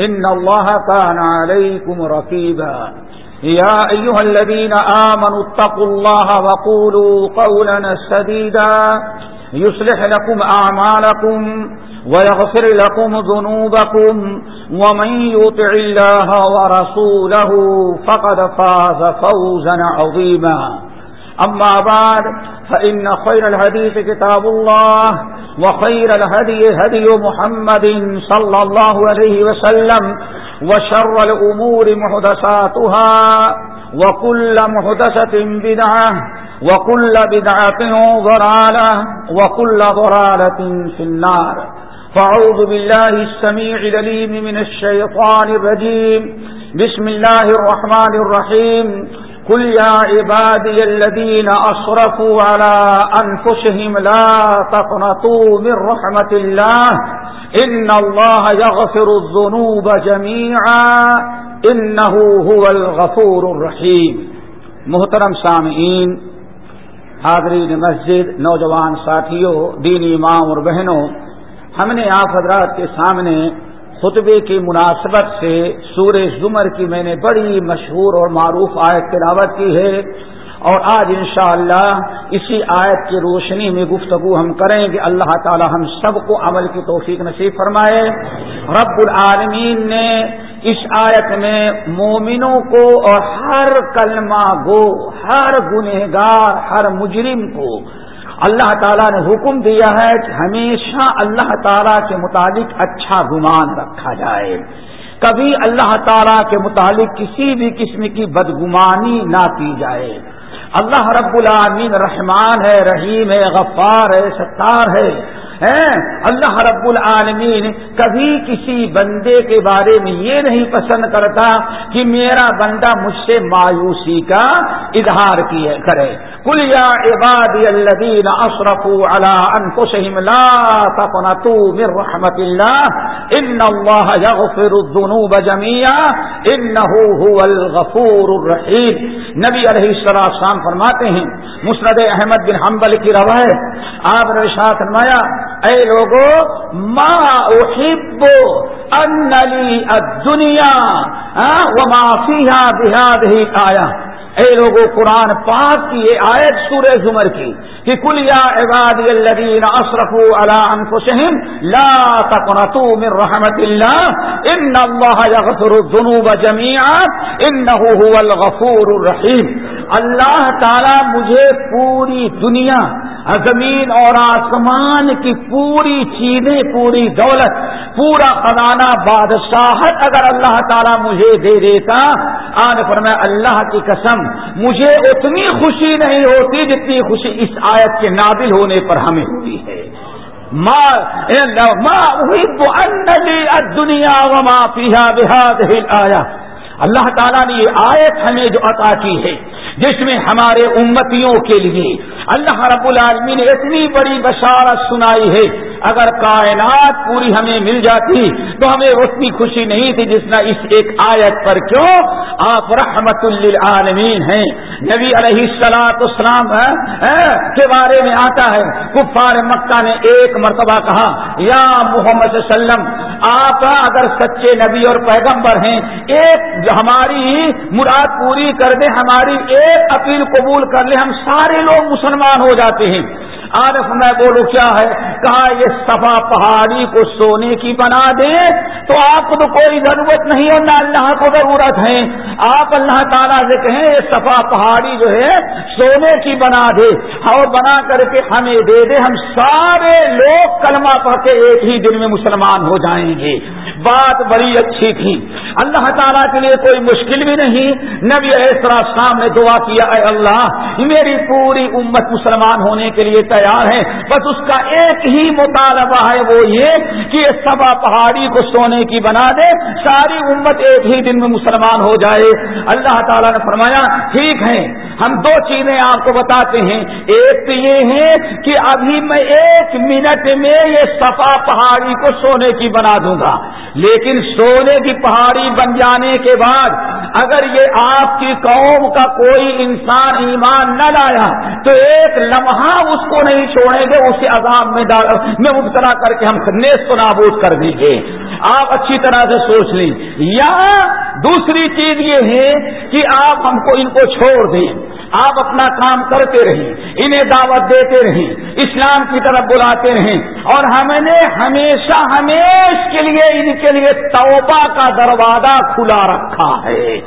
إن الله كان عليكم ركيبا يا أيها الذين آمنوا اتقوا الله وقولوا قولا سديدا. يصلح لكم أعمالكم ويغفر لكم ذنوبكم ومن يطع الله ورسوله فقد فاز فوزا عظيما. أما بعد، فإن خير الهديث كتاب الله، وخير الهدي هدي محمد صلى الله عليه وسلم، وشر الأمور محدثاتها، وكل محدثة بدعة، وكل بدعة ضرالة وكل ضرالة في النار. فعوذ بالله السميع لليم من الشيطان الرجيم. بسم الله الرحمن الرحيم. قل يا عبادي الذين أصرفوا على أنفسهم لا تقنطوا من رحمة الله إن الله يغفر الذنوب جميعا إنه هو الغفور الرحيم محترم سامعین، حاضرین مسجد، نوجوان ساتھیوں، دینی امام اور بہنوں، ہم نے آپ حضرات کے سامنے خطبے کی مناسبت سے سورہ زمر کی میں نے بڑی مشہور اور معروف آیت تلاوت کی ہے اور آج انشاءاللہ اسی آیت کی روشنی میں گفتگو ہم کریں گے اللہ تعالی ہم سب کو عمل کی توفیق نصیب فرمائے۔ رب العالمین نے اس آیت میں مومنوں کو اور ہر کلمہ گو، ہر گنہگار، ہر مجرم کو اللہ تعالیٰ نے حکم دیا ہے کہ ہمیشہ اللہ تعالیٰ کے متعلق اچھا گمان رکھا جائے۔ کبھی اللہ تعالیٰ کے متعلق کسی بھی قسم کی بدگمانی نہ کی جائے۔ اللہ رب العالمین رحمان ہے، رحیم ہے، غفار ہے، ستار ہے۔ اللہ رب العالمین کبھی کسی بندے کے بارے میں یہ نہیں پسند کرتا کہ میرا بندہ مجھ سے مایوسی کا اظہار کرے۔ کل یا عبادی الذین اشرفوا علی انفسهم لا تقنطوا من رحمت اللہ، ان اللہ یغفر الذنوب جميعا انه هو الغفور الرحیم۔ نبی علیہ السلام فرماتے ہیں، مسند احمد بن حنبل کی روایت، آپ نے ارشاد فرمایا اے لوگو، ما احب ان لی الدنیا ہاں، وما فیها بهذه آیا اے لوگوں قرآن پاک کی یہ آیت سورہ زمر کی، کہ کل یا عبادی الذین اصرفوا علی انفسهم لا تقنطوا من رحمت اللہ، ان اللہ یغفر الذنوب جميعا انه هو الغفور الرحیم۔ اللہ تعالی مجھے پوری دنیا زمین اور آسمان کی پوری چیزیں، پوری دولت، پورا خزانہ، بادشاہت اگر اللہ تعالیٰ مجھے دے دیتا، آج پر میں اللہ کی قسم، مجھے اتنی خوشی نہیں ہوتی جتنی خوشی اس آیت کے نادل ہونے پر ہمیں ہوئی ہے۔ دنیا وما پیہا بحاد آیا اللہ تعالیٰ نے یہ آیت ہمیں جو عطا کی ہے جس میں ہمارے امتیوں کے لیے اللہ رب العالمین نے اتنی بڑی بشارت سنائی ہے اگر کائنات پوری ہمیں مل جاتی تو ہمیں اتنی خوشی نہیں تھی جس نے اس ایک آیت پر کیوں؟ آپ رحمت للعالمین ہیں۔ نبی علیہ السلاط اسلام کے بارے میں آتا ہے۔ کفار مکہ نے ایک مرتبہ کہا، یا محمد وسلم، آپ اگر سچے نبی اور پیغمبر ہیں، ایک ہماری مراد پوری کر دیں، ہماری ایک اپیل قبول کر لیں، ہم سارے لوگ مسلمان ہو جاتے ہیں۔ آرف میں بولو کیا ہے؟ کہا یہ سفا پہاڑی کو سونے کی بنا دے تو آپ کو تو کوئی ضرورت نہیں اور نہ اللہ کو ضرورت ہے۔ آپ اللہ تعالیٰ سے کہیں، یہ سفا پہاڑی جو ہے، سونے کی بنا دے۔ اور بنا کر کے ہمیں دے دے۔ ہم سارے لوگ کلمہ پڑھ کے ایک ہی دن میں مسلمان ہو جائیں گے۔ بات بڑی اچھی تھی۔ اللہ تعالیٰ کے لیے کوئی مشکل بھی نہیں۔ نبی ایسرا شام نے دعا کیا، اے اللہ، میری پوری امت مسلمان ہونے کے لیے تیار ہے بس اس کا ایک ہی مطالبہ ہے وہ یہ کہ یہ سبا پہاڑی کو سونے کی بنا دے، ساری امت ایک ہی دن میں مسلمان ہو جائے۔ اللہ تعالیٰ نے فرمایا، ٹھیک ہے ہم دو چیزیں آپ کو بتاتے ہیں۔ ایک تو یہ ہے کہ ابھی میں ایک منٹ میں یہ سفا پہاڑی کو سونے کی بنا دوں گا۔ لیکن سونے کی پہاڑی بن جانے کے بعد اگر یہ آپ کی قوم کا کوئی انسان ایمان نہ لایا تو ایک لمحہ اس کو نہیں چھوڑیں گے، اسے عذاب میں میں مبتلا کر کے ہم نیست نابود کر دیں گے۔ آپ اچھی طرح سے سوچ لیں۔ یا دوسری چیز یہ ہے کہ آپ ہم کو ان کو چھوڑ دیں۔ آپ اپنا کام کرتے رہیں، انہیں دعوت دیتے رہیں، اسلام کی طرف بلاتے رہیں۔ اور ہم نے ہمیشہ ہمیش کے لیے، ان کے لیے توبہ کا دروازہ کھلا رکھا ہے۔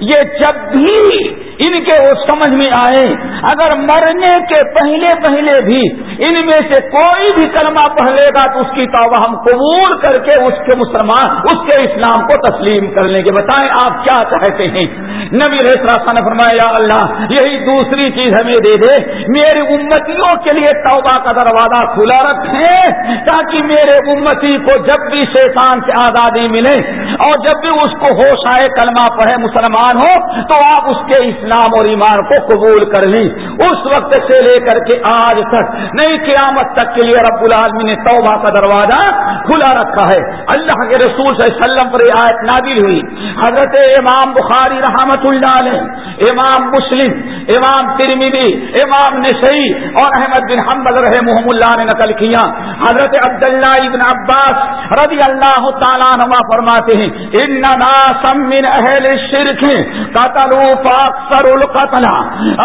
یہ جب بھی ان کے وہ سمجھ میں آئے، اگر مرنے کے پہلے پہلے بھی ان میں سے کوئی بھی کلمہ پڑھ لے گا، تو اس کی توبہ ہم قبول کر کے اس کے مسلمان، اس کے اسلام کو تسلیم کر لیں گے۔ بتائیں آپ کیا چاہتے ہیں؟ نبی ریسرا نے فرمایا، یا اللہ، یہی دوسری چیز ہمیں دے دے، میری امتیوں کے لیے توبہ کا دروازہ کھلا رکھیں تاکہ میرے امتی کو جب بھی شیطان سے آزادی ملے اور جب بھی اس کو ہوش آئے، کلمہ پڑھے، مسلمان ہو، تو آپ اس کے اسلام اور ایمان کو قبول کر لی اس وقت سے لے کر کے آج تک، نئی قیامت تک کے لیے رب العالمین نے توبہ کا دروازہ کھلا رکھا ہے۔ اللہ کے رسول صلی اللہ علیہ وسلم پر آیت نادل ہوئی۔ حضرت امام بخاری رحمت اللہ علیہ، امام مسلم، امام ترمیدی امام نشئی اور احمد بن حمد رحم اللہ نے نقل کیا۔ حضرت عبداللہ ابن عباس رضی اللہ تعالیٰ نما فرماتے ہیں، ان ناسم من اہل الشرک قتلوا فاکثر القتل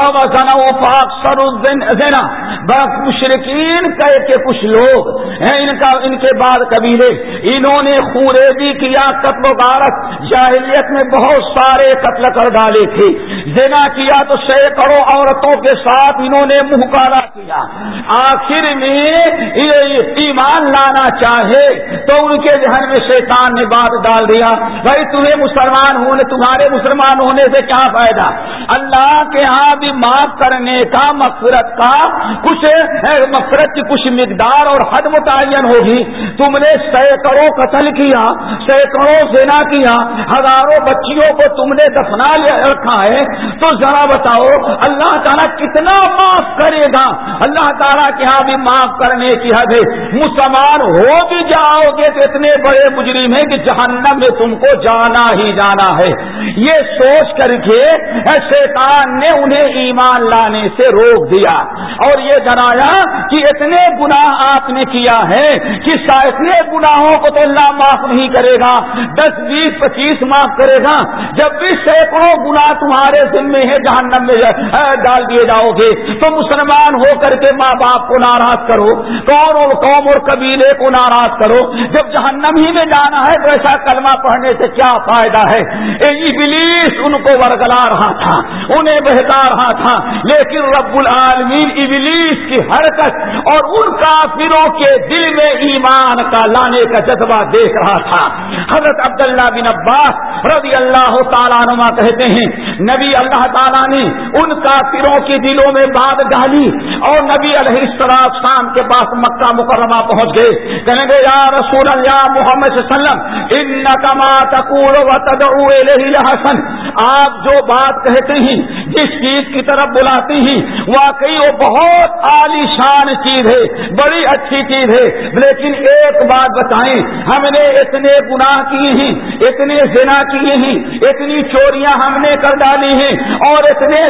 او زنوا فاکثر الزنا بس مشرقین کہے کہ کچھ لوگ ہیں، ان کا، ان کے بعد قبیلے۔ انہوں نے خورے بھی کیا قتل و غارت۔ جاہلیت میں بہت سارے قتل کر ڈالے تھے زنا کیا تو سینکڑوں عورتوں کے ساتھ انہوں نے منہ کالا کیا۔ آخر میں ایمان لانا چاہے تو ان کے ذہن میں شیطان نے بات ڈال دیا۔ بھائی تمہیں مسلمان ہونے تمہارے مسلمان ہونے سے کیا فائدہ؟ اللہ کے ہاں بھی معاف کرنے کا مغفرت کا کچھ مغفرت کی کچھ مقدار اور حد متعین ہوگی۔ تم نے سینکڑوں قتل کیا سینکڑوں سینا کیا۔ ہزاروں بچیوں کو تم نے دفنا رکھا ہے، تو ذرا بتاؤ، اللہ تعالیٰ کتنا معاف کرے گا؟ اللہ تعالیٰ کے ہاں بھی معاف کرنے کی حد ہے۔ مسلمان ہو بھی جاؤ گے تو اتنے بڑے مجرم ہیں کہ جہنم میں تم کو جانا ہی جانا ہے۔ یہ سوچ کر کے شیطان نے انہیں ایمان لانے سے روک دیا۔ اور یہ جنایا کہ اتنے گناہ آپ نے کیا ہے کہ اتنے گناہوں کو تو اللہ معاف نہیں کرے گا۔ دس، بیس، پچیس معاف کرے گا۔ جب بھی سینکڑوں گناہ تمہارے ذمے ہے، جہنم میں ڈال دیے جاؤ گے۔ تو مسلمان ہو کر کے ماں باپ کو ناراض کرو۔ کون اور قوم اور قبیلے کو ناراض کرو۔ جب جہنم ہی میں جانا ہے تو ایسا کلمہ پڑھنے سے کیا فائدہ ہے؟ ابلیس، ان کو ورگلا رہا تھا، انہیں بہتا رہا تھا۔ لیکن رب العالمین ابلیس کی حرکت اور ان کافروں کے دل میں ایمان کا لانے کا جذبہ دیکھ رہا تھا۔ حضرت عبداللہ بن عباس رضی اللہ تعالیٰ نما کہتے ہیں، نبی اللہ تعالیٰ نے ان کافروں کی دلوں میں بات ڈالی اور نبی علیہ السلام شام کے پاس مکہ مکرمہ پہنچ گئے۔ کہیں گے، یا رسول اللہ محمد صلی اللہ علیہ وسلم ان کما تقول و تدعو حسن آپ جو بات کہتے ہیں، جس چیز کی طرف بلاتے ہیں، واقعی وہ بہت عالی شان چیز ہے، بڑی اچھی چیز ہے۔ لیکن ایک بات بتائیں، ہم نے اتنے گناہ کیے ہیں، اتنے زنا کیے ہیں، اتنی چوریاں ہم نے کر ڈالی ہیں اور اتنے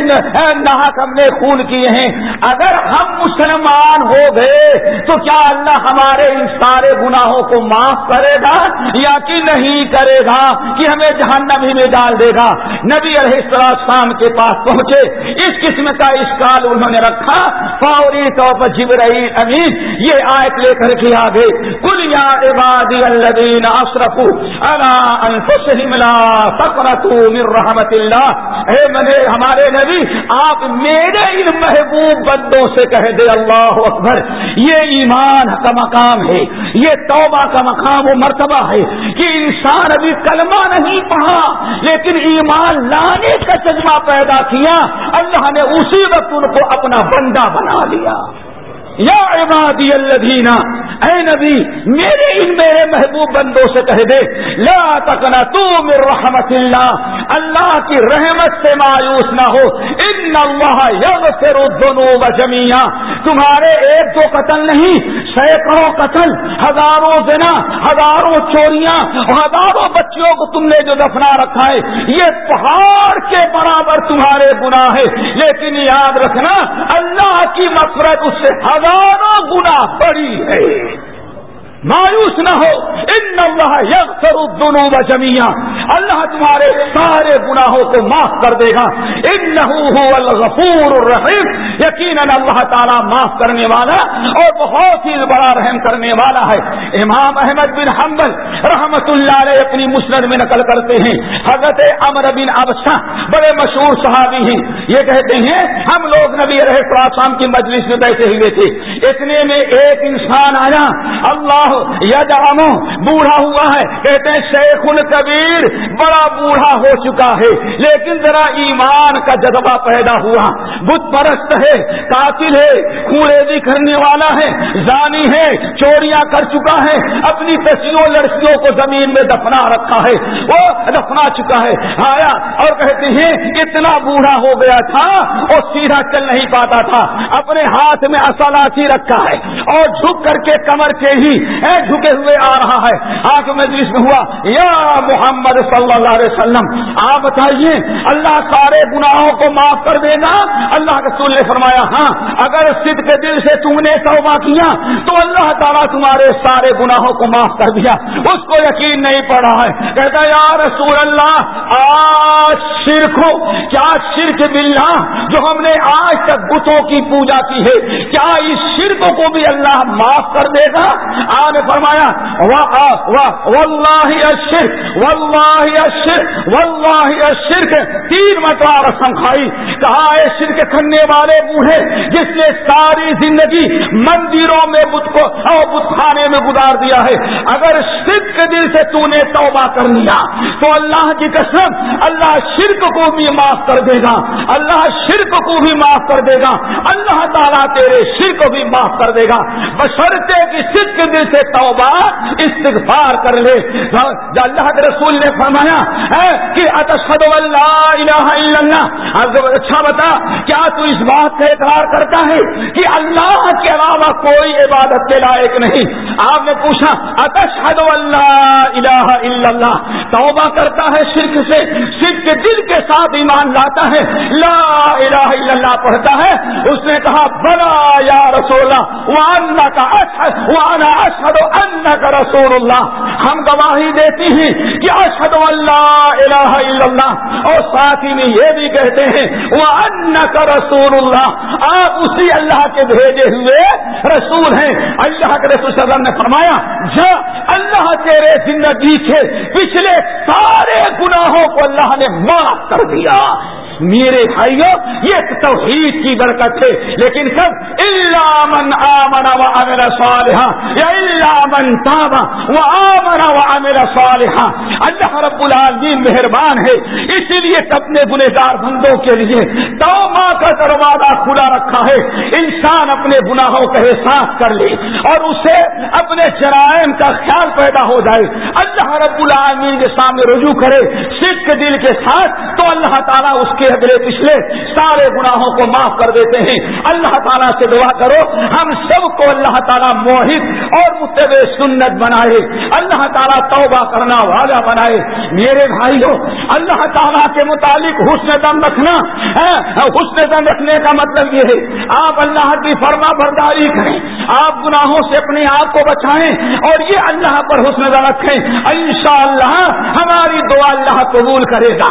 ناحک ہم نے خون کیے ہیں۔ اگر ہم مسلمان ہو گئے تو کیا اللہ ہمارے ان سارے گناہوں کو معاف کرے گا یا کہ نہیں کرے گا کہ ہمیں جہنم ہی میں ڈال دے گا؟ نبی علیہ السلام کے پاس پہنچے۔ اس قسم کا اسکال انہوں نے رکھا۔ فوری طور پر جبرائیل امین یہ آیت لے کر کے آگے۔ کل یا عبادی الذین اشرفوا الا انفسهم لا تقنطوا من رحمت اللہ۔ اے منے ہمارے نبی، آپ میرے ان محبوب بندوں سے کہہ دے، اللہ اکبر۔ یہ ایمان کا مقام ہے، یہ توبہ کا مقام و مرتبہ ہے کہ انسان ابھی کلمہ نہیں پڑھا، لیکن ایمان لانے کا جذبہ پیدا کیا۔ اللہ نے اسی وقت ان کو اپنا بندہ بنا لیا۔ یا عبادی الذین، اے نبی، میرے ان میرے محبوب بندوں سے کہہ دے، لا تکنا تو من رحمت اللہ اللہ کی رحمت سے مایوس نہ ہو، ان اللہ یغفر الذنوب جميعا تمہارے ایک دو قتل نہیں، سینکڑوں قتل، ہزاروں زنا، ہزاروں چوریاں، ہزاروں بچیوں کو تم نے جو دفنا رکھا ہے، یہ پہاڑ کے گناہ ہے لیکن یاد رکھنا، اللہ کی مفرت اس سے ہزاروں گنا بڑی ہے۔ مایوس نہ ہو۔ ان اللہ یغفر الذنوب جميعا اللہ تمہارے سارے گناہوں کو معاف کر دے گا۔ انه هو الغفور الرحیم۔ یقینا اللہ تعالی معاف کرنے والا اور بہت ہی بڑا رحم کرنے والا ہے۔ امام احمد بن حنبل رحمت اللہ علیہ اپنی مسند میں نقل کرتے ہیں۔ حضرت امر بن ابسا بڑے مشہور صحابی ہیں۔ یہ کہتے ہیں، ہم لوگ نبی رہے شام کی مجلس میں بیٹھے ہوئے تھے۔ اتنے میں ایک انسان آیا۔ اللہ یا جامو بوڑھا ہوا ہے، کہتے ہیں شیخ الکبیر، بڑا بوڑھا ہو چکا ہے۔ لیکن ذرا ایمان کا جذبہ پیدا ہوا۔ بت پرست ہے، قاتل ہے خوریزی کرنے والا ہے، زانی ہے، چوریاں کر چکا ہے، اپنی تسیوں لڑکیوں کو زمین میں دفنا رکھا ہے۔ وہ دفنا چکا ہے، آیا اور کہتے ہیں، اتنا بوڑھا ہو گیا تھا اور سیدھا چل نہیں پاتا تھا۔ اپنے ہاتھ میں اصلاسی رکھا ہے اور جھک کر کے کمر کے ہی جھکے ہوئے آ رہا ہے۔ آج مجلس میں ہوا۔ یا محمد صلی اللہ علیہ وسلم، آپ بتائیے، اللہ سارے گناہوں کو معاف کر دے گا اللہ کے سول نے فرمایا ہاں اگر سد کے دل سے تم نے توبہ کیا، تو اللہ تعالیٰ تمہارے سارے گناہوں کو معاف کر دیا۔ اس کو یقین نہیں پڑا ہے۔ کہتا یا رسول اللہ، آج شرک ہو۔ کیا شرک بلّہ جو ہم نے آج تک بتوں کی پوجا کی ہے، کیا اس شرک کو بھی اللہ معاف کر دے گا؟ آج فرمایا واللہ الشرک واللہ الشرک واللہ الشرک تین مرتبہ رسم کھائی کہا ہے شرک کرنے والے بوڑھے، جس نے ساری زندگی مندروں میں بت کو اور بت خانے میں گزار دیا ہے، اگر شرک کے دل سے تو نے توبہ کر لیا، تو اللہ کی قسم، اللہ شرک کو بھی معاف کر دے گا، اللہ شرک کو بھی معاف کر دے گا، اللہ تعالیٰ تیرے شرک کو بھی معاف کر دے گا۔ بشرتے کی شرک دل سے توبہ استغفار کر لے۔ اللہ کے رسول نے فرمایا ہے کہ اتشد اللہ۔ اللہ اچھا بتا، کیا تو اس بات کا اقرار کرتا ہے کہ اللہ کے علاوہ کوئی عبادت کے لائق نہیں؟ آپ نے پوچھا اتشد اللہ الہ الا اللہ۔ توبہ کرتا ہے شرک سے، شرک کے دل کے ساتھ ایمان لاتا ہے۔ لا الہ الا اللہ پڑھتا ہے۔ اس نے کہا، بلا یا رسول اللہ وانا کا اشد اشد انک رسول اللہ ہم گواہی دیتی ہیں کہ اشد اللہ الہ الا اللہ۔ اور ساتھ ہی میں یہ بھی کہتے ہیں، وہ ان کا رسول اللہ آپ اسی اللہ کے بھیجے ہوئے رسول ہیں۔ اللہ کے رسول صدر نے فرمایا، جا، اللہ تیرے زندگی کے پچھلے سارے گناہوں کو اللہ نے معاف کر دیا۔ میرے بھائیوں یہ توحید کی برکت ہے۔ لیکن سب اللہ من آمن و امر صالحہ یا اللہ من تابا و آمن و امر صالحہ اللہ رب العالمین مہربان ہے، اسی لیے اپنے گنہگار بندوں کے لیے توبہ کا دروازہ کھلا رکھا ہے۔ انسان اپنے گناہوں کا احساس کر لے اور اسے اپنے جرائم کا خیال پیدا ہو جائے۔ اللہ رب العالمین کے سامنے رجوع کرے سکھ دل کے ساتھ تو اللہ تعالیٰ اس کے اگلے پچھلے سارے گناہوں کو معاف کر دیتے ہیں۔ اللہ تعالیٰ سے دعا کرو، ہم سب کو اللہ تعالیٰ موہد اور متب سنت بنائے۔ اللہ اللہ تعالیٰ توبہ کرنا والا بنائے۔ میرے بھائیوں اللہ تعالیٰ کے متعلق حسن دم رکھنا ہاں، حسن دم رکھنے کا مطلب یہ ہے، آپ اللہ کی فرما برداری کریں، آپ گناہوں سے اپنے آپ کو بچائیں اور یہ اللہ پر حسن دم رکھیں۔ انشاءاللہ ہماری دعا اللہ قبول کرے گا۔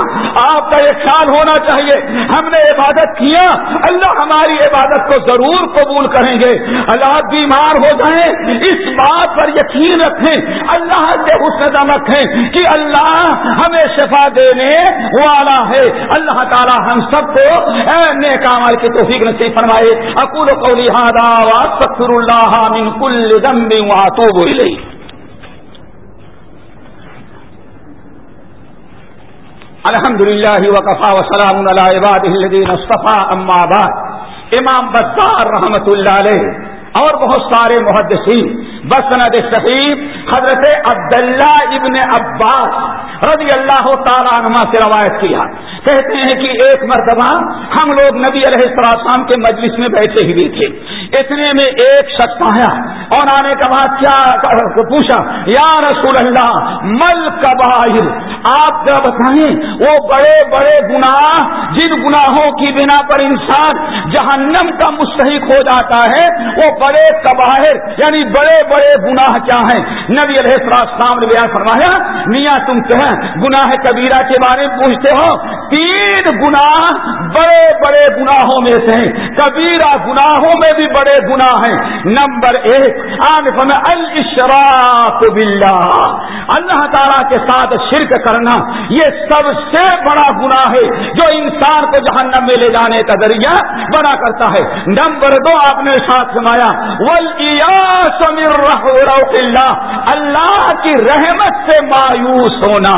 آپ کا یہ خیال ہونا چاہیے۔ ہم نے عبادت کیا، اللہ ہماری عبادت کو ضرور قبول کریں گے۔ اللہ بیمار ہو جائیں، اس بات پر یقین رکھیں، اللہ سے حسن دم رکھیں کہ اللہ ہمیں شفا دینے والا ہے۔ اللہ تعالی ہم سب کو نیک عمل کی توفیق نصیب فرمائے۔ اکول قولی هذا واستغفر الله من كل ذنب واتوب الیہ۔ الحمد للہ وقفا وسلام علی عباده الذين اصطفى اما بعد۔ امام بزار رحمت اللہ علیہ اور بہت سارے محدثین بسند صحیح حضرت عبداللہ ابن عباس رضی اللہ تعالیٰ عنہ سے روایت کیا۔ کہتے ہیں کہ ایک مرتبہ ہم لوگ نبی علیہ السلام کے مجلس میں بیٹھے ہوئے تھے۔ اتنے میں ایک شخص آیا اور آنے کے بعد کیا پوچھا، یا رسول اللہ، مل کباہر آپ کیا بتائیں، وہ بڑے بڑے گناہ، جن گناہوں کی بنا پر انسان جہنم کا مستحق ہو جاتا ہے، وہ بڑے کباہر یعنی بڑے بڑے گناہ کیا ہیں؟ نبی علیہ السلام نے بیان فرمایا، میاں، تم کہیں گناہ کبیرہ کے بارے میں پوچھتے ہو. تین گناہ بڑے بڑے گناہوں میں سے ہیں. کبیرہ گناہوں میں بھی بڑے گناہ ہیں. نمبر ایک میں الشراک باللہ. اللہ تعالیٰ کے ساتھ شرک کرنا یہ سب سے بڑا گناہ ہے جو انسان کو جہنم میں لے جانے کا ذریعہ بنا کرتا ہے. نمبر دو، آپ نے ساتھ سمایا اللہ اللہ کی رحمت سے مایوس ہونا.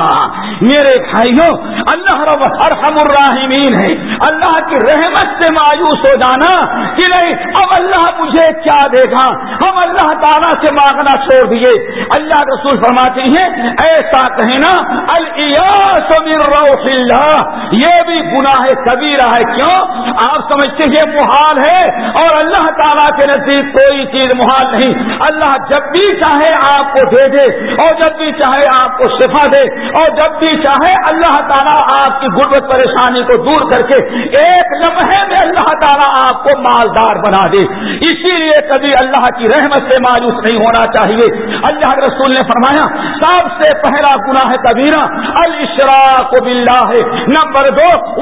میرے بھائیوں، اللہ رب ارحم الراحمین ہے۔ اللہ کی رحمت سے مایوس ہو جانا کہ نہیں، اب اللہ مجھے کیا دے گا؟ ہم اللہ تعالیٰ سے مانگنا چھوڑ دیے اللہ رسول فرماتے ہیں، ایسا کہنا الیاس روح اللہ۔ یہ بھی گناہ کبیرہ ہے۔ کیوں؟ آپ سمجھتے ہیں محال ہے اور اللہ تعالیٰ کے نزدیک کوئی چیز محال نہیں۔ اللہ جب بھی چاہے آپ کو دے دے اور جب بھی چاہے آپ کو شفا دے۔ اور جب بھی چاہے اللہ تعالیٰ آپ کی غربت پریشانی کو دور کر کے ایک لمحے میں اللہ تعالیٰ آپ کو مالدار بنا دے۔ اسی لیے کبھی اللہ کی رحمت سے مایوس نہیں ہونا چاہیے۔ اللہ کے رسول نے فرمایا سب سے پہلا گناہ کبیرہ الشراق باللہ۔ ہے نمبر دو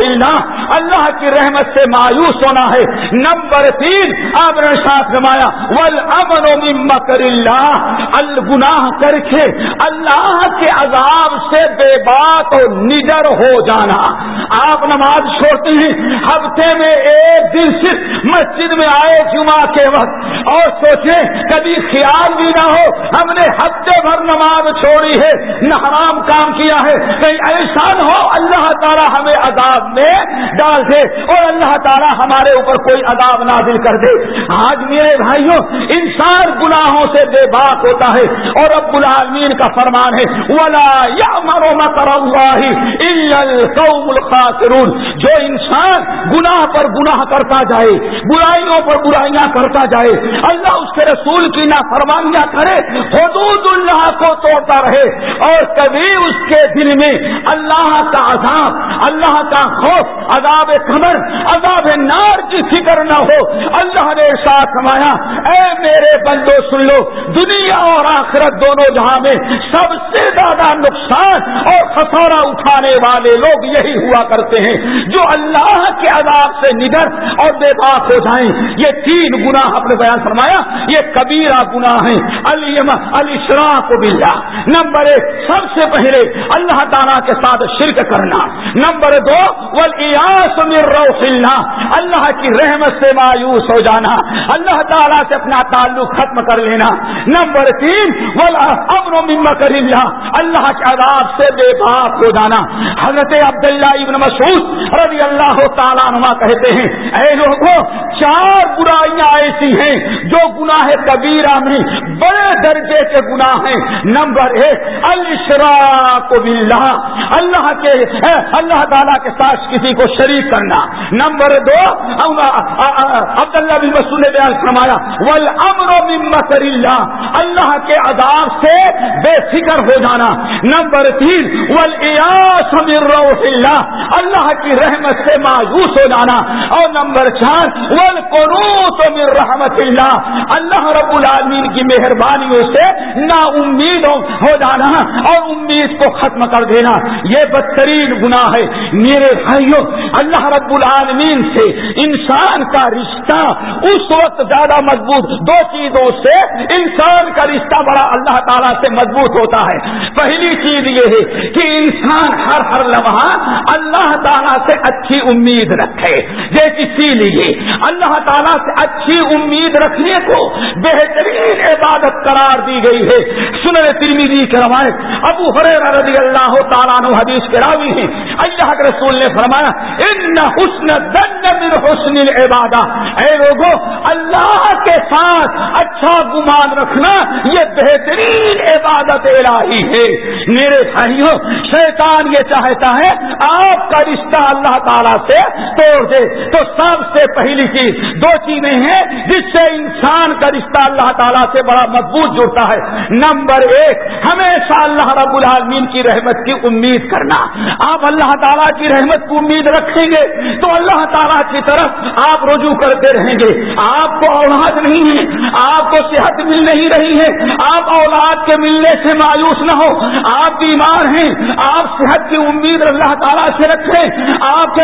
اللہ۔ کی رحمت سے مایوس ہونا ہے۔ نمبر تین، آپ نے ساتھ رمایا ول مکر اللہ۔ الگناہ کر کے اللہ کے عذاب سے بے بات اور نڈر ہو جانا۔ آپ نماز چھوڑتے ہیں، ہفتے میں ایک دن صرف مسجد میں آئے جمعہ کے وقت۔ اور سوچیں، کبھی خیال بھی نہ ہو، ہم ہم نے ہفتے بھر نماز چھوڑی ہے، نہ حرام کام کیا ہے۔ کہیں ایسا نہ ہو، اللہ تعالیٰ ہمیں عذاب میں ڈال دے اور اللہ تعالیٰ ہمارے اوپر کوئی عذاب نازل کر دے۔ آج میرے بھائیوں، انسان گناہوں سے بے بات ہوتا ہے اور اب العالمین کا فرمان ہے، ولا یا مرو مکر جو انسان گناہ پر گناہ کرتا جائے، برائیوں پر برائیاں کرتا جائے، اللہ اس کے رسول کی نہ فرمانیاں کرے حدود اللہ کو توڑتا رہے اور کبھی اس کے دل میں اللہ کا عذاب، اللہ کا خوف، عذاب قمر، عذاب نار کی فکر نہ ہو۔ اللہ نے ساتھ سمایا اے میرے بندو سن لو، دنیا اور آخرت دونوں جہاں میں سب سے زیادہ نقصان اور خسارا اٹھانے والے لوگ یہی ہوا کرتے ہیں۔ جو اللہ کے عذاب سے نگر اور بے باک ہو جائیں، یہ تین گنا اپنے بیان فرمایا، یہ کبیرہ گنا ہے علی شراہ کو ملا نمبر ایک، سب سے پہلے اللہ تعالیٰ کے ساتھ شرک کرنا۔ نمبر دو ولیاس اللہ کی رحمت سے مایوس ہو جانا۔ اللہ تعالیٰ سے اپنا تعلق ختم کر لینا۔ نمبر تین امن و کر اللہ اللہ کے عذاب سے بے باک ہو جانا۔ حضرت عبداللہ ابن مسعود رضی اللہ تعالیٰ نما کہتے ہیں، اے لوگوں، چار برائیاں ایسی ہیں جو گناہ کبیرہ میں بڑے درجے کے گناہ ہیں۔ نمبر ایک الشراک باللہ۔ اللہ کے، اللہ تعالیٰ کے ساتھ کسی کو شریک کرنا۔ نمبر دو عبداللہ بن مسود نے بیان فرمایا ول امر اللہ۔ اللہ کے عذاب سے بے فکر ہو جانا۔ نمبر تین ول اللہ۔ اللہ کی رحمت سے مایوس ہو جانا۔ اور نمبر چار ول قروط من رحمت اللہ۔ اللہ رب العالمین کی مہربانیوں سے نا امید ہو جانا اور امید کو ختم کر دینا۔ یہ بدترین گناہ ہے۔ میرے بھائیوں اللہ رب العالمین سے انسان کا رشتہ اس وقت زیادہ مضبوط۔ دو چیزوں سے انسان کا رشتہ بڑا اللہ تعالیٰ سے مضبوط ہوتا ہے۔ پہلی چیز یہ ہے کہ انسان ہر ہر لمحہ اللہ تعالیٰ سے اچھی امید رکھے۔ جیسے اسی لیے اللہ تعالیٰ سے اچھی امید رکھنے کو بہترین عبادت قرار دی گئی ہے۔ سنر ترمیدی کے روایت ابو رضی اللہ تعالیٰ حدیث کے راوی ہیں۔ اللہ کے رسول نے فرمایا، ان حسن دن من حسن العبادہ اے لوگوں اللہ کے ساتھ اچھا گمان رکھنا، یہ بہترین عبادت الہی ہے۔ میرے بھائیوں شیطان یہ چاہتا ہے، آپ کا رشتہ اللہ تعالی سے توڑ دے۔ تو سب سے پہلی چیز دو چیزیں ہیں، جس سے انسان کا رشتہ اللہ تعالیٰ سے بڑا مضبوط جڑتا ہے۔ نمبر ایک، ہمیشہ اللہ رب العالمین کی رحمت کی امید کرنا۔ آپ اللہ تعالیٰ کی رحمت کی امید رکھیں گے تو اللہ تعالیٰ کی طرف آپ رجوع کرتے رہیں گے۔ آپ کو اولاد نہیں ہے، آپ کو صحت مل نہیں رہی ہے۔ آپ اولاد کے ملنے سے مایوس نہ ہو۔ آپ بیمار ہیں، آپ صحت کی امید اللہ تعالیٰ سے رکھیں۔ آپ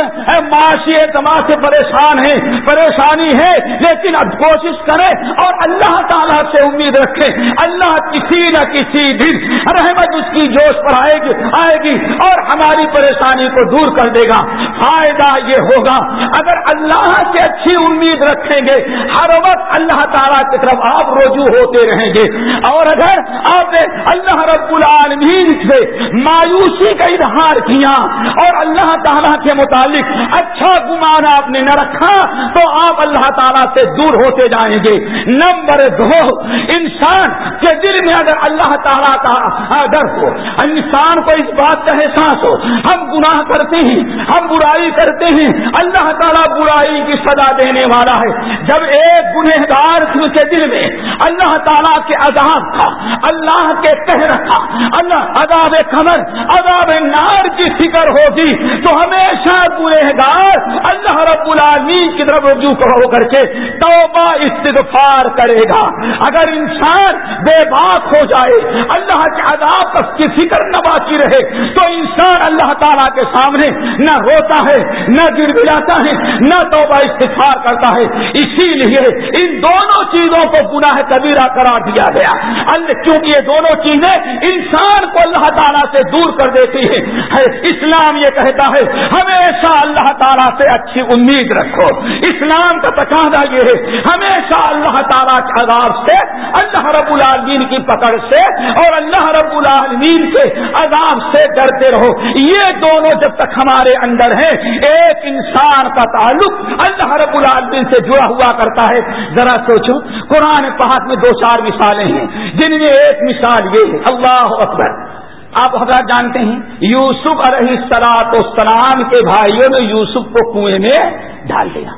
معاشی اعتماد سے پریشان ہیں، پریشانی ہے، لیکن اب کوشش کریں اور اللہ تعالیٰ سے امید رکھیں۔ اللہ کسی نہ کسی دن رحمت اس کی جوش پر آئے گی آئے گی اور ہماری پریشانی کو دور کر دے گا۔ فائدہ یہ ہوگا، اگر اللہ سے اچھی امید رکھیں گے، ہر وقت اللہ تعالیٰ کی طرف آپ رجوع ہوتے رہیں گے۔ اور اگر آپ نے اللہ رب العالمین سے مایوسی کا اظہار کیا اور اللہ تعالیٰ کے متعلق اچھا گمان آپ نے نہ رکھا، تو آپ اللہ تعالیٰ سے دور ہوتے جائیں گے۔ نمبر دو، انسان کے دل میں اگر اللہ تعالیٰ کا ڈر ہو، انسان کو اس بات کا احساس ہو، ہم گناہ کرتے ہیں، ہم برائی کرتے ہیں، اللہ تعالیٰ برائی کی سزا دینے والا ہے۔ جب ایک گنہگار کے دل میں، اللہ تعالیٰ کے عذاب تھا، اللہ کے قہر تھا، اللہ عذاب کمر عذاب نار کی فکر ہوگی، تو ہمیشہ گنہگار اللہ رب العالمین کی طرف رجوع ہو کر کے توبہ استغفار کرے گا۔ اگر انسان بے باک ہو جائے، اللہ کے عذاب کی فکر نہ باقی رہے۔ تو انسان اللہ تعالیٰ کے سامنے نہ روتا ہے، نہ گر بلاتا ہے، نہ توبہ استغفار کرتا ہے۔ اسی لیے ان دونوں چیزوں کو گناہ کبیرہ قرار دیا گیا۔ کیونکہ یہ دونوں چیزیں انسان کو اللہ تعالیٰ سے دور کر دیتی ہیں۔ اسلام یہ کہتا ہے، ہمیشہ اللہ تعالیٰ سے اچھی امید رکھو۔ اسلام کا تقاضا یہ ہے، ہمیشہ اللہ تعالیٰ کے عذاب سے اللہ رب العالمین کی پکڑ سے اور اللہ رب العالمین کے عذاب سے ڈرتے رہو۔ یہ دونوں جب تک ہمارے اندر ہیں، ایک انسان کا تعلق اللہ رب العالمین سے جڑا ہوا کرتا ہے۔ ذرا سوچو، قرآن پہاڑ میں دو چار مثالیں ہیں۔ جن میں ایک مثال یہ ہے، اللہ اکبر۔ آپ حضرات جانتے ہیں، یوسف علیہ سلاط السلام کے بھائیوں نے یوسف کو کنویں میں ڈال دیا۔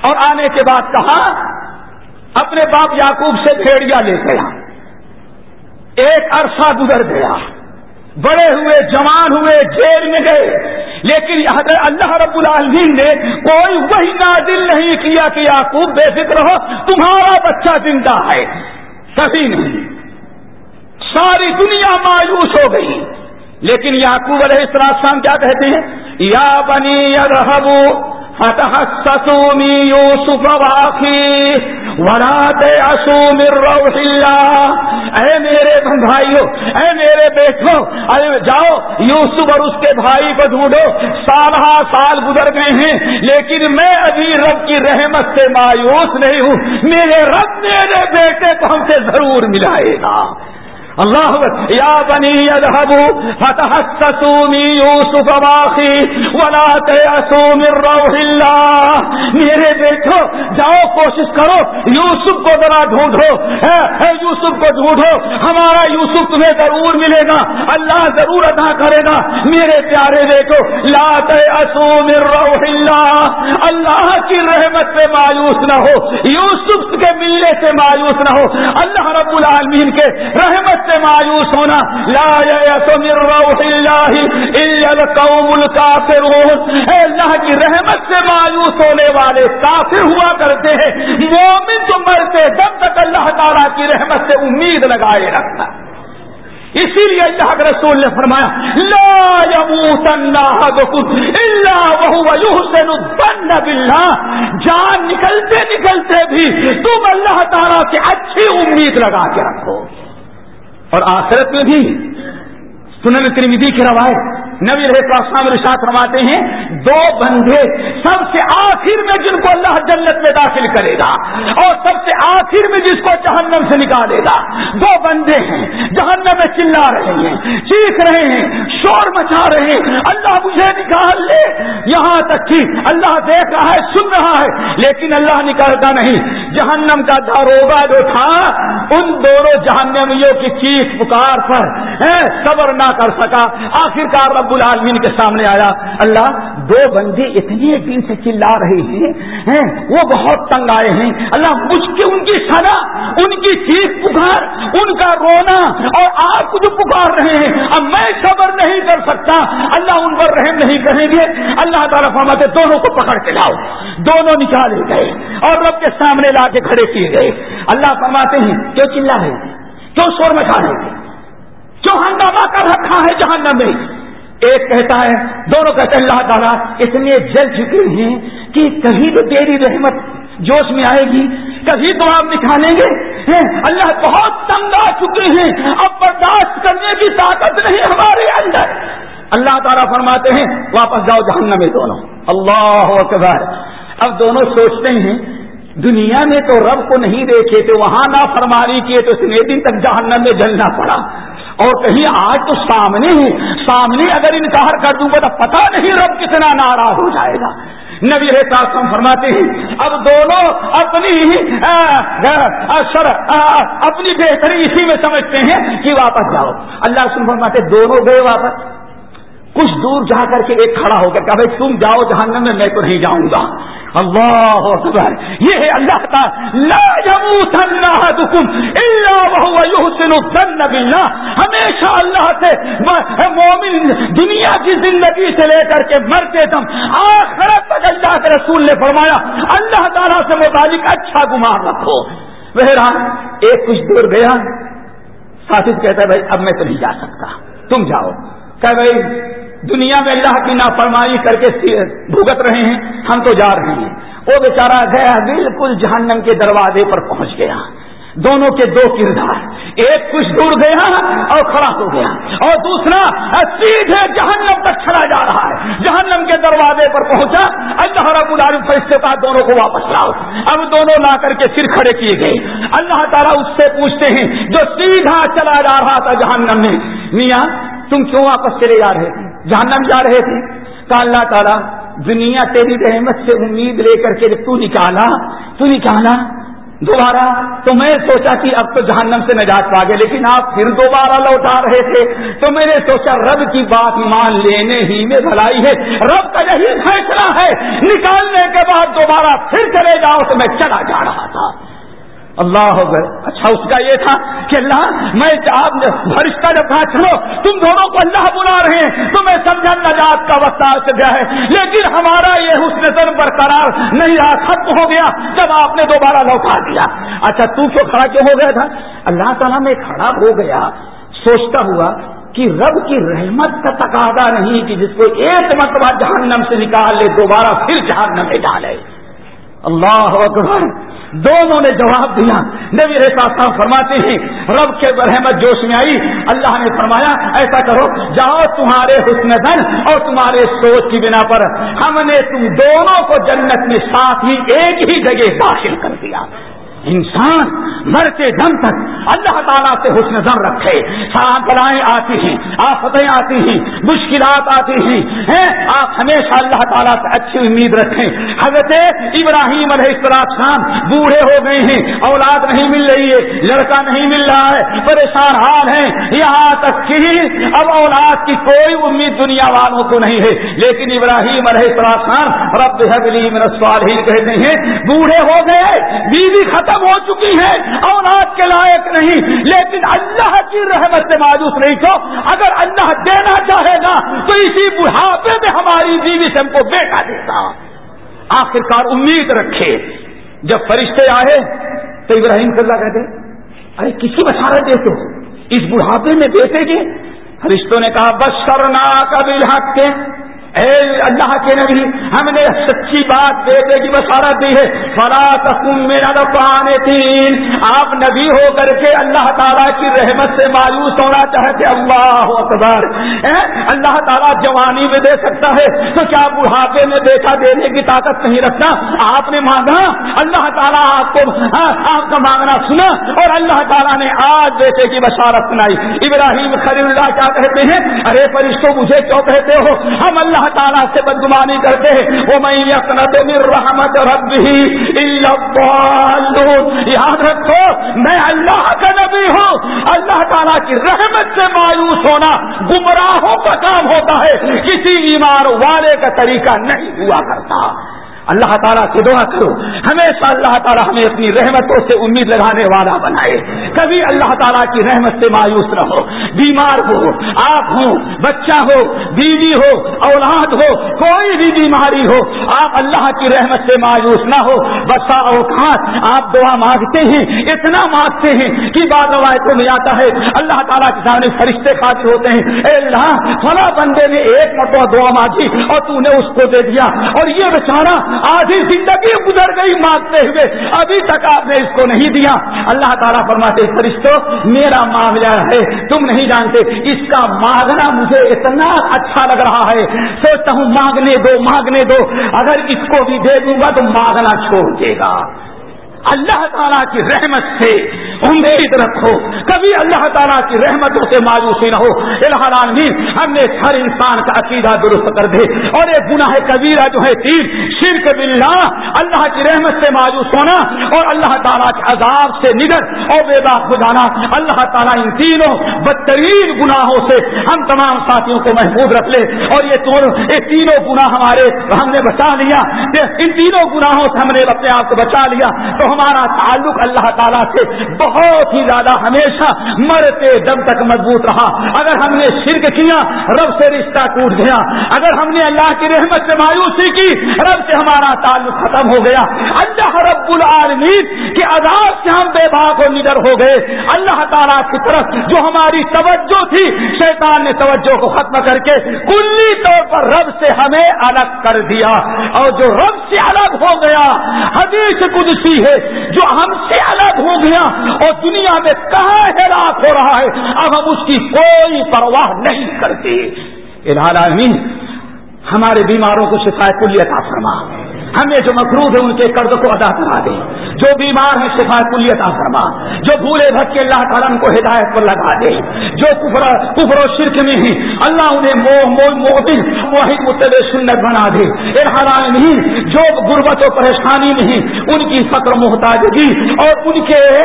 اور آنے کے بعد کہا اپنے باپ یعقوب سے بھیڑیا لے گیا۔ ایک عرصہ گزر گیا۔ بڑے ہوئے، جوان ہوئے، جیل میں گئے۔ لیکن اللہ رب العالمین نے کوئی وہی نازل نہیں کیا کہ یعقوب بے فکر ہو، تمہارا بچہ زندہ ہے۔ کبھی نہیں۔ ساری دنیا مایوس ہو گئی۔ لیکن یعقوب علیہ السلام کیا کہتے ہیں؟ یا بنی رہو فتحسسوني يوسف واخي ولا تيأسوا من روح الله۔ اے میرے بھائیو، اے میرے بیٹھو ارے جاؤ، یوسف اور اس کے بھائی کو ڈھونڈو۔ سال سال گزر گئے ہیں، لیکن میں ابھی رب کی رحمت سے مایوس نہیں ہوں۔ میرے رب میرے بیٹے کو ہم سے ضرور ملائے گا۔ اللہ یا بنی فتحسسوا من یوسف واخی ولا تیسوا من روح اللہ۔ میرے بیٹو، جاؤ کوشش کرو، یوسف کو ذرا ڈھونڈو۔ اے یوسف کو ڈھونڈو، ہمارا یوسف تمہیں ضرور ملے گا، اللہ ضرور ادا کرے گا۔ میرے پیارے بیٹو، لا تیسوا من روح اللہ۔ اللہ کی رحمت سے مایوس نہ ہو، یوسف کے ملنے سے مایوس نہ ہو۔ اللہ رب العالمین کے رحمت سے مایوس ہونا، لا روح اللہ القوم الكافرون اے اللہ کی رحمت سے مایوس ہونے والے کافر ہوا کرتے ہیں۔ مومن تو مرتے، جب تک اللہ تعالیٰ کی رحمت سے امید لگائے رکھنا اسی لیے اللہ کے رسول نے فرمایا، لا يموتن الا وهو يحسن الظن بالله جان نکلتے نکلتے بھی تم اللہ تعالیٰ کی اچھی امید لگا کے رکھو۔ اور آخرت میں بھی سنن ترمیدی کی روایت نبی رہے رشاط فرماتے ہیں، دو بندے سب سے آخر میں جن کو اللہ جنت میں داخل کرے گا اور سب سے آخر میں جس کو جہنم سے نکالے گا۔ دو بندے ہیں، جہنم میں چلا رہے ہیں، چیخ رہے ہیں، شور مچا رہے ہیں۔ اللہ مجھے نکال لے۔ یہاں تک کہ اللہ دیکھ رہا ہے، سن رہا ہے، لیکن اللہ نکالتا نہیں۔ جہنم کا داروگا جو تھا، ان دونوں جہنمیوں کی چیخ پکار پر صبر نہ کر سکا۔ آخرکار رب العالمین کے سامنے آیا۔ اللہ، دو بندے اتنے دن سے چلا رہے ہیں وہ بہت تنگ آئے ہیں۔ اللہ، مجھ کے ان کی سزا، ان کی چیخ پکار، ان کا رونا اور آپ جو پکار رہے ہیں۔ اب میں صبر نہیں کر سکتا۔ اللہ ان پر رحم نہیں کریں گے۔ اللہ تعالیٰ فرماتے دونوں کو پکڑ کے لاؤ۔ دونوں نکالے گئے اور رب کے سامنے لا کے کھڑے کیے گئے۔ اللہ فرماتے ہیں، کیوں چلا رہے تھے کیوں شور میں کھا رہے تھے جو ہنگامہ کر رکھا ہے جہنم میں؟ ایک کہتا ہے، دونوں کہتے ہیں، اللہ تعالیٰ اتنے جل چکے ہیں کہ کہیں تو تیری رحمت جوش میں آئے گی کبھی تو آپ نکالیں گے۔ اللہ بہت تنگ آ چکے ہیں۔ اب برداشت کرنے کی طاقت نہیں ہمارے اندر۔ اللہ تعالیٰ فرماتے ہیں، واپس جاؤ جہنم میں دونوں۔ اللہ اکبر۔ اب دونوں سوچتے ہیں، دنیا میں تو رب کو نہیں دیکھے تھے وہاں نہ فرمانی کیے تو اتنے دن تک جہنم میں جلنا پڑا۔ اور کہیں آج تو سامنے ہی، سامنے اگر انکار کر دوں گا تو پتا نہیں رب کتنا ناراض ہو جائے گا۔ نبی رہتا فرماتے ہیں، اب دونوں اپنی اپنی بہتری اسی میں سمجھتے ہیں کہ واپس جاؤ۔ اللہ سن فرماتے دونوں گئے واپس۔ کچھ دور جا کر کے ایک کھڑا ہو گیا کہ بھائی تم جاؤ، جہنم میں میں تو نہیں جاؤں گا۔ اللہ اکبر۔ یہ ہے اللہ کا، لا يموت احدكم الا وهو يحسن ہمیشہ اللہ سے مومن، دنیا کی زندگی سے لے کر کے مرتے دم آخرت تک اللہ کے رسول نے فرمایا، اللہ تعالیٰ سے متعلق اچھا گمان رکھو بہرحال، ایک کچھ دور گیا۔ ساتھی کہتا ہے، بھائی، اب میں تو نہیں جا سکتا۔ تم جاؤ۔ کہ بھائی دنیا میں اللہ کی نافرمائی کر کے بھگت رہے ہیں، ہم تو جا رہے ہیں۔ وہ بیچارہ گیا بالکل جہنم کے دروازے پر پہنچ گیا۔ دونوں کے دو کردار۔ ایک کچھ دور گیا اور کھڑا ہو گیا۔ اور دوسرا، سیدھے جہنم تک کھڑا جا رہا ہے۔ جہنم کے دروازے پر پہنچا۔ اللہ رب العالم فرشتے کا دونوں کو واپس لاؤ۔ اب دونوں لا کر کے سر کھڑے کیے گئے۔ اللہ تعالیٰ اس سے پوچھتے ہیں، جو سیدھا چلا جا رہا تھا جہنم میں، میاں، تم کیوں واپس چلے جا رہے تھے؟ جہنم جا رہے تھے۔ کہ اللہ تعالیٰ، دنیا تیری رحمت سے امید لے کر کے تو نکالا تو نکالا۔ دوبارہ تو میں سوچا کہ اب تو جہنم سے نجات پا گئے لیکن آپ پھر دوبارہ لوٹا رہے تھے۔ تو میں نے سوچا، رب کی بات مان لینے ہی میں بھلائی ہے۔ رب کا یہی فیصلہ ہے۔ نکالنے کے بعد دوبارہ پھر چلے جاؤ تو میں چلا جا رہا تھا۔ اللہ ہو گئے۔ اچھا اس کا یہ تھا کہ اللہ، میں آپ فرشتہ جب کہا، چلو، تم دونوں کو اللہ بلا رہے ہیں تو میں سمجھا نجات کا وقت آ گیا ہے۔ لیکن ہمارا یہ حسن سر برقرار نہیں رہا، ختم ہو گیا جب آپ نے دوبارہ لوٹا دیا۔ اچھا تو کیوں کھڑا کیوں ہو گیا تھا؟ اللہ تعالیٰ میں کھڑا ہو گیا۔ سوچتا ہوا کہ رب کی رحمت کا تقاضا نہیں، کہ جس کو ایک مرتبہ جہنم سے نکال لے، دوبارہ پھر جہنم میں ڈالے۔ اللہ اکبر۔ دونوں نے جواب دیا۔ نبی صاحب فرماتے ہیں، رب کے رحمت جوش میں آئی، اللہ نے فرمایا، ایسا کرو جاؤ تمہارے حسن دن اور تمہارے سوچ کی بنا پر ہم نے تم دونوں کو جنت میں ساتھ ہی ایک ہی جگہ داخل کر دیا۔ انسان مرتے دم تک اللہ تعالیٰ سے حسن دم رکھے۔ بلائیں آتی ہیں، آفتیں آتی ہیں، مشکلات آتی ہیں آپ ہمیشہ اللہ تعالیٰ سے اچھی امید رکھیں۔ حضرت ابراہیم علیہ السلام بوڑھے ہو گئے ہیں، اولاد نہیں مل رہی ہے، لڑکا نہیں مل رہا ہے، پریشان حال ہے یہاں تک کہ اب اولاد کی کوئی امید دنیا والوں کو نہیں ہے۔ لیکن ابراہیم علیہ السلام رب حبلی سوال ہی کہتے ہیں، بوڑھے ہو گئے، بیوی ختم ہو چکی ہے اولاد کے لائق نہیں۔ لیکن اللہ کی رحمت سے مایوس نہیں تو اگر اللہ دینا چاہے گا تو اسی بڑھاپے میں ہماری بیوی سے ہم کو بیٹا دیتا آخرکار امید رکھے۔ جب فرشتے آئے، تو ابراہیم صلی اللہ کہتے ارے کسی بشارت دیتے ہو اس بڑھاپے میں بیٹے گے فرشتوں نے کہا بس کرنا کبھی حق کے اے اللہ کے نبی، ہم نے سچی بات بیٹے کی بشارت دی ہے۔ فلا تم میرا پانے تین آپ نبی ہو کر کے اللہ تعالیٰ کی رحمت سے مایوس ہونا چاہتے اللہ اکبر۔ اللہ تعالیٰ جوانی میں دے سکتا ہے۔ تو کیا بڑھاپے میں بیٹا دینے کی طاقت نہیں رکھنا آپ نے مانگا۔ اللہ تعالیٰ آپ کو ہاں، آپ کا مانگنا سنا۔ اور اللہ تعالیٰ نے آج بیٹے کی بشارت سنائی۔ ابراہیم خلیل اللہ کیا کہتے ہیں؟ ارے فرشتوں مجھے کیوں کہتے ہو؟ ہم اللہ تعالیٰ سے بدگمانی کرتے ہیں۔ وہ میں رحمت رب ہی یاد رکھو، میں اللہ کا نبی ہوں۔ اللہ تعالیٰ کی رحمت سے مایوس ہونا گمراہوں کا کام ہوتا ہے۔ کسی ایمان والے کا طریقہ نہیں ہوا کرتا۔ اللہ تعالیٰ سے دعا کرو۔ ہمیشہ اللہ تعالیٰ ہمیں اپنی رحمتوں سے امید لگانے والا بنائے۔ کبھی اللہ تعالیٰ کی رحمت سے مایوس نہ ہو۔ بیمار ہو، آپ ہو بچہ ہو، بیوی ہو، اولاد ہو، کوئی بھی بیماری ہو، آپ اللہ کی رحمت سے مایوس نہ ہو۔ بسا اوقات آپ دعا مانگتے ہیں، اتنا مانگتے ہیں کہ بعد روایتوں میں آتا ہے، اللہ تعالیٰ کے سامنے فرشتے خاطر ہوتے ہیں۔ اے اللہ، فلاں بندے نے ایک مرتبہ دعا مانگی اور تو نے اس کو دے دیا۔ اور یہ بیچارہ آدھی زندگی گزر گئی مانگتے ہوئے، ابھی تک آپ نے اس کو نہیں دیا۔ اللہ تعالیٰ فرماتے فرشتوں میرا معاملہ ہے، تم نہیں جانتے۔ اس کا مانگنا مجھے اتنا اچھا لگ رہا ہے۔ سوچتا ہوں، مانگنے دو مانگنے دو۔ اگر اس کو بھی دے دوں گا تو مانگنا چھوڑ دے گا۔ اللہ تعالیٰ کی رحمت سے امید رکھو۔ کبھی اللہ تعالیٰ کی رحمتوں سے مایوسی نہ ہو۔ الحال ہم نے ہر انسان کا عقیدہ درست کر دے۔ اور ایک گناہ کبیرہ جو ہے تیر، شرک باللہ، اللہ کی رحمت سے مایوس ہونا اور اللہ تعالیٰ کے عذاب سے نگر۔ اور بے باک ہو جانا اللہ تعالیٰ ان تینوں بدترین گناہوں سے ہم تمام ساتھیوں کو محفوظ رکھ لے۔ اور یہ یہ تینوں گناہ ہمارے ہم نے بچا لیا۔ ان تینوں گناہوں سے ہم نے اپنے آپ کو بچا لیا۔ تو ہمارا تعلق اللہ تعالیٰ سے بہت ہی زیادہ ہمیشہ مرتے دم تک مضبوط رہا۔ اگر ہم نے شرک کیا، رب سے رشتہ ٹوٹ گیا۔ اگر ہم نے اللہ کی رحمت سے مایوسی کی، رب سے ہمارا تعلق ختم ہو گیا۔ اللہ رب العالمین کے عذاب سے ہم بے باک و نڈر ہو گئے۔ اللہ تعالیٰ کی طرف جو ہماری توجہ تھی، شیطان نے توجہ کو ختم کر کے کلی طور پر رب سے ہمیں الگ کر دیا۔ اور جو رب سے الگ ہو گیا، حدیث قدسی ہے جو ہم سے الگ ہو گیا اور دنیا میں کہاں ہلاک ہو رہا ہے، اب ہم اس کی کوئی پرواہ نہیں کرتے۔ العالمین، ہمارے بیماروں کو شفایت کو فرما۔ ہمیں جو مقروض ہے ان کے قرض کو ادا کرا دے جو بیمار ہیں شفا کلی عطا فرما۔ جو بھولے بھٹ کے اللہ تعالیٰ ان کو ہدایت پر لگا دے۔ جو کفر کفر و شرک میں ہیں، اللہ انہیں مو مو موبل واحد متب سنت بنا دے۔ ارحان نہیں، جو غربت و پریشانی میں ہیں، ان کی فقر محتاجگی اور ان کے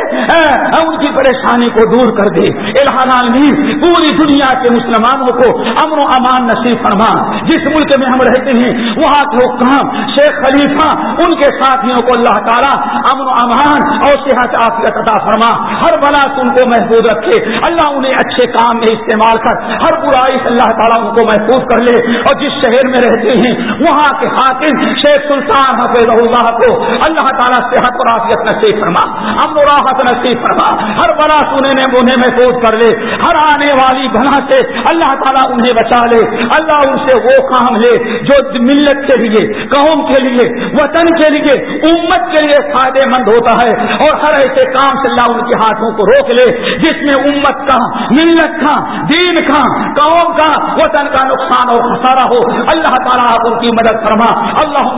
ان کی پریشانی کو دور کر دے۔ ارحان نہیں، پوری دنیا کے مسلمانوں کو امن و امان نصیب فرما۔ جس ملک میں ہم رہتے ہیں، وہاں کے حکام شیخ خلیفہ، ان کے ساتھیوں کو اللہ تعالیٰ امن و امان اور صحت عافیت عطا فرما۔ ہر بنا ان کو محفوظ رکھے۔ اللہ انہیں اچھے کام میں استعمال کر، ہر برائی سے اللہ تعالیٰ ان کو محفوظ کر لے۔ اور جس شہر میں رہتے ہیں، وہاں کے حاکم شیخ سلطان حفیظ اللہ کو اللہ تعالیٰ صحت اور عافیت نصیب فرما۔ امن و راحت نصیب فرما۔ ہر بنا سننے انہیں محفوظ کر لے۔ ہر آنے والی بنا سے اللہ تعالیٰ انہیں بچا لے۔ اللہ ان سے وہ کام لے جو ملت کے لیے، قوم کے لیے لیے وطن کے لیے امت کے لیے فائدے مند ہوتا ہے اور ہر ایسے کام سے اللہ ان کے ہاتھوں کو روک لے، جس میں امت کا، ملت کا، دین کا، قوم کا، وطن کا نقصان اور خسارہ ہو، اللہ تعالیٰ آپ ان کی مدد فرما۔ اللہ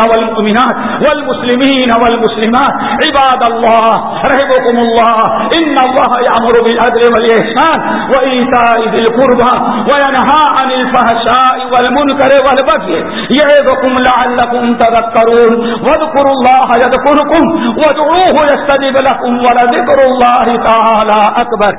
والمؤمنات والمسلمین والمسلمات. عباد اللہ رحمكم اللہ. ان اللہ یامر بالعدل والاحسان وایتاء ذی القربى وینهى عن الفحشاء والمنکر والبغي یعظکم لعلكم تذكرون واذكروا الله يذكركم وادعوه يستجب لكم ولذكر الله تعالى أكبر